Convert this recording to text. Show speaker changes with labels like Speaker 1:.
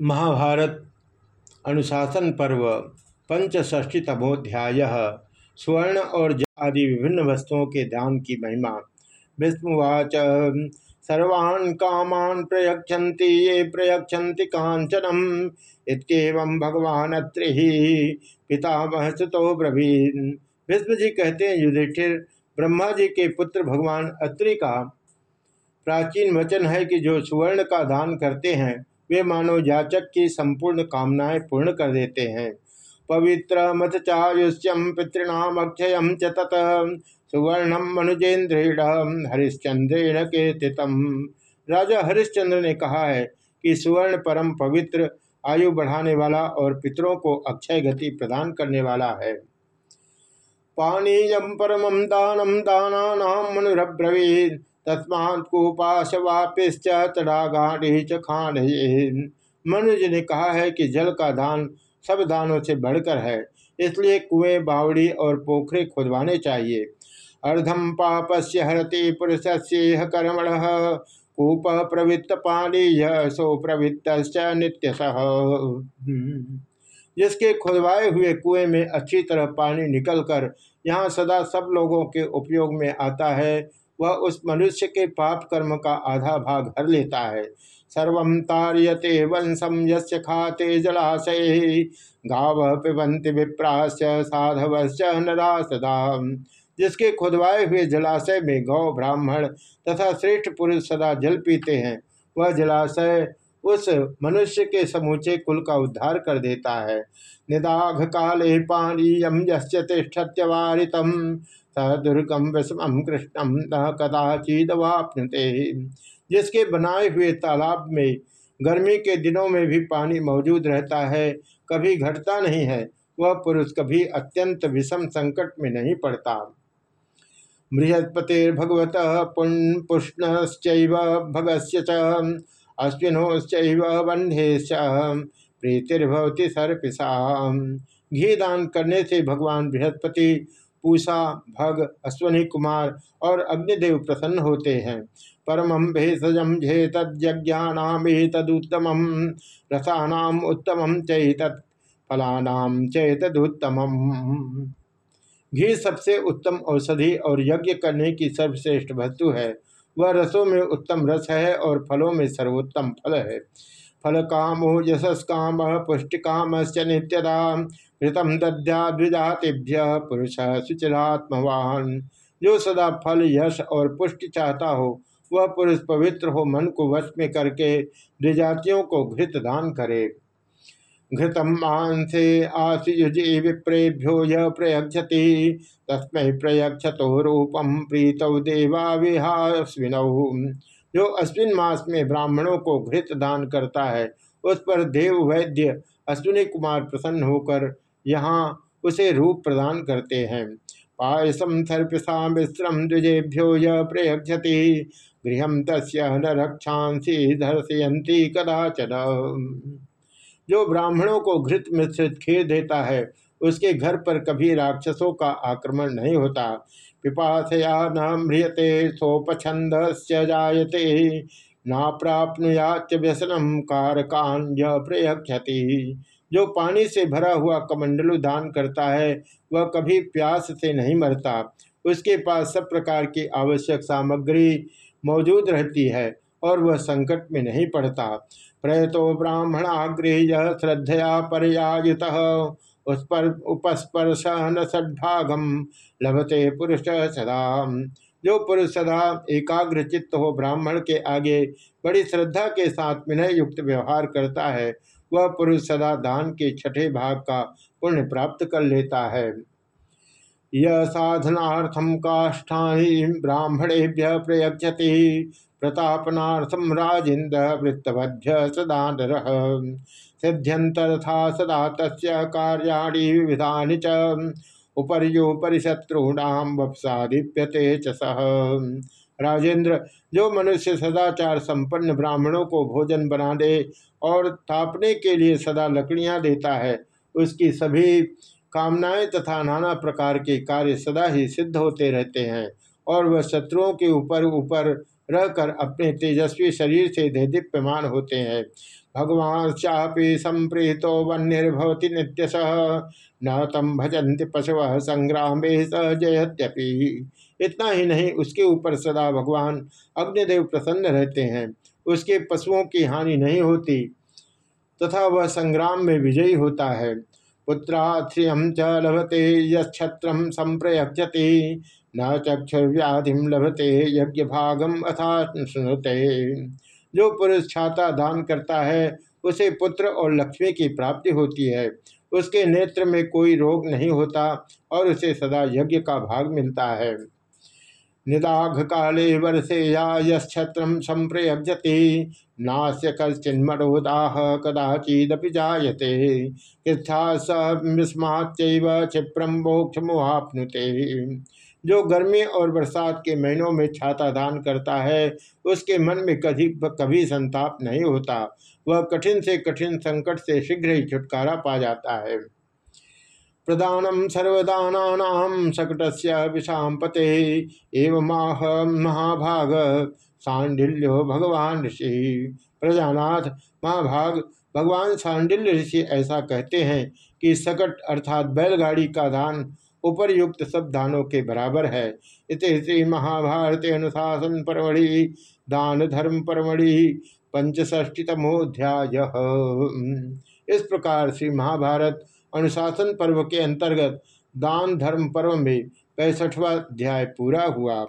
Speaker 1: महाभारत अनुशासन पर्व पंचष्ठी तमोध्याय, स्वर्ण और आदि विभिन्न वस्तुओं के दान की महिमा। विष्णुवाच, सर्वान् कामान प्रयक्षति ये प्रयक्षति कांचनम इतम भगवान अत्रि पितामह सुतो ब्रवीन। विष्णु जी कहते हैं, युधिष्ठिर, ब्रह्मा जी के पुत्र भगवान अत्रि का प्राचीन वचन है कि जो सुवर्ण का दान करते हैं वे मानव याचक की संपूर्ण कामनाएँ पूर्ण कर देते हैं। पवित्र मत चायुष्यम पितृणाम अक्षय च तत सुवर्णम मनुजेन्द्रेण हरिश्चंद्रेण के राजा हरिश्चंद्र ने कहा है कि सुवर्ण परम पवित्र, आयु बढ़ाने वाला और पितरों को अक्षय गति प्रदान करने वाला है। पानीय परम दानम दाना मनुरब्रवीद तस्मात्पाशवापिश्च तड़ागाढ़ी च खान मनुज ने कहा है कि जल का दान सब दानों से बढ़कर है, इसलिए कुएँ, बावड़ी और पोखरे खुदवाने चाहिए। अर्धम पापस्य हरति पुरुष से कर्मण, कूप प्रवृत्त पानी यह सो प्रवृत्त नित्य जिसके खुदवाए हुए कुएँ में अच्छी तरह पानी निकलकर यहाँ सदा सब लोगों के उपयोग में आता है वह उस मनुष्य के पाप कर्म का आधा भाग हर लेता है। सर्व तार्यते वंशम यस्य खाते जलाशय, गाव पिबंति विप्राश साधवश्च नरा जिसके खुदवाए हुए जलाशय में गौ ब्राह्मण तथा श्रेष्ठ पुरुष सदा जल पीते हैं, वह जलाशय उस मनुष्य के समूचे कुल का उद्धार कर देता है। निदाघ काले पानीयम दुर्गम विषम कृष्णम न कदाचिदवापनते जिसके बनाए हुए तालाब में गर्मी के दिनों में भी पानी मौजूद रहता है, कभी घटता नहीं है, वह पुरुष कभी अत्यंत विषम संकट में नहीं पड़ता। बृहस्पतिर्भगवत पुष्णश्च भगस्य च अश्विनोश्च वन्धेश्च प्रीतिर्भवती सर्पिशा घी दान करने से भगवान बृहस्पति पूषा, भग, अश्वनी कुमार और अग्निदेव प्रसन्न होते हैं। परमं भेषजम झेतज्ञानाम तदुत्तम रसानाम उत्तम चैतत् फलानाम चैतदुत्तम घी सबसे उत्तम औषधि और यज्ञ करने की सर्वश्रेष्ठ वस्तु है। वह रसों में उत्तम रस है और फलों में सर्वोत्तम फल है। फल कामो यशस काम पुष्टि काम नित्यता घृतम दद्या द्विजातिभ्य पुरुष सुचिरात्मवान। जो सदा फल, यश और पुष्टि चाहता हो, वह पुरुष पवित्र हो, मन को वश में करके द्विजातियों को घृत दान करे। घृतम मांसे आशुजी विप्रेभ्यो, य प्रयक्षति तस्म प्रयक्षतो रूपम प्रीतौ देवा विहास्विनौ। जो अश्विन मास में ब्राह्मणों को घृत दान करता है, उस पर देव वैद्य अश्विनी कुमार प्रसन्न होकर यहाँ उसे रूप प्रदान करते हैं। पायसम सर्पिशा मिश्रम द्विजेभ्यो य प्रयक्षति गृह तस्य न रक्षांसी धर्षयंती कदाचन। जो ब्राह्मणों को घृत मिश्रित खीर देता है, उसके घर पर कभी राक्षसों का आक्रमण नहीं होता। पिपाशया न म्रियते सोपछंद जायते। ना प्राप्नुयाच व्यसनम कारकान प्रयक्षति जो पानी से भरा हुआ कमंडलु दान करता है, वह कभी प्यास से नहीं मरता। उसके पास सब प्रकार की आवश्यक सामग्री मौजूद रहती है और वह संकट में नहीं पड़ता। प्रयतो ब्राह्मणाग्रह श्रद्धया पर्यायुत। उस सद्भागम लभते पुरुष सदा। जो पुरुष सदा एकाग्र चित्त हो ब्राह्मण के आगे बड़ी श्रद्धा के साथ विनय युक्त व्यवहार करता है, वह पुरुष सदा दान के छठे भाग का पुण्य प्राप्त कर लेता है। यह साधनार्थम काष्ठा ब्राह्मणेभ्य प्रयक्षति प्रतापनाथम राजेन्द्र वृत्तभ्य सदा सिद्ध्यंतरथा सदा तस् कार्याणी विविधानि च। उपर्योपरि शत्रुणाम वपसाधिप्यते च सह राजेंद्र जो मनुष्य सदाचार संपन्न ब्राह्मणों को भोजन बना दे और तापने के लिए सदा लकड़ियाँ देता है, उसकी सभी कामनाएँ तथा नाना प्रकार के कार्य सदा ही सिद्ध होते रहते हैं और वह शत्रुओं के ऊपर ऊपर रहकर अपने तेजस्वी शरीर से दीप्यमान होते हैं। भगवान चापी संप्रीतो वन्यर्भवती नित्यश, न तम भजंति पशव संग्राम स इतना ही नहीं, उसके ऊपर सदा भगवान अग्निदेव प्रसन्न रहते हैं। उसके पशुओं की हानि नहीं होती, तथा वह संग्राम में विजयी होता है। पुत्राश्रियम च लभते यत्र संप्रयक्षति न चक्षुर्व्याधि लभते यज्ञ भागम अथा सुनते। जो पुरुष छाता दान करता है, उसे पुत्र और लक्ष्मी की प्राप्ति होती है। उसके नेत्र में कोई रोग नहीं होता और उसे सदा यज्ञ का भाग मिलता है। निदाघ काले वर्षे या यत्र संप्रयजति नास्य कश्चिन्मरोदाह कदाचिदपि जायते। कृथा सस्माच्च क्षिप्रम मोक्ष मुहापनुते जो गर्मी और बरसात के महीनों में छाता दान करता है, उसके मन में कभी कभी संताप नहीं होता। वह कठिन से कठिन संकट से शीघ्र ही छुटकारा पा जाता है। प्रदानम सर्वदाना सकट से विषाम पते एवं महाभाग सांडिल्यो भगवान ऋषि। प्रजानाथ महाभाग, भगवान सांडिल्य ऋषि ऐसा कहते हैं कि सकट अर्थात बैलगाड़ी का दान उपरयुक्त सब दानों के बराबर है। इस श्री महाभारत अनुशासन परमढ़ि, दान धर्म परमढ़ि पंचष्टीतमोध्याय इस प्रकार श्री महाभारत अनुशासन पर्व के अंतर्गत दान धर्म पर्व में पैंसठवा अध्याय पूरा हुआ।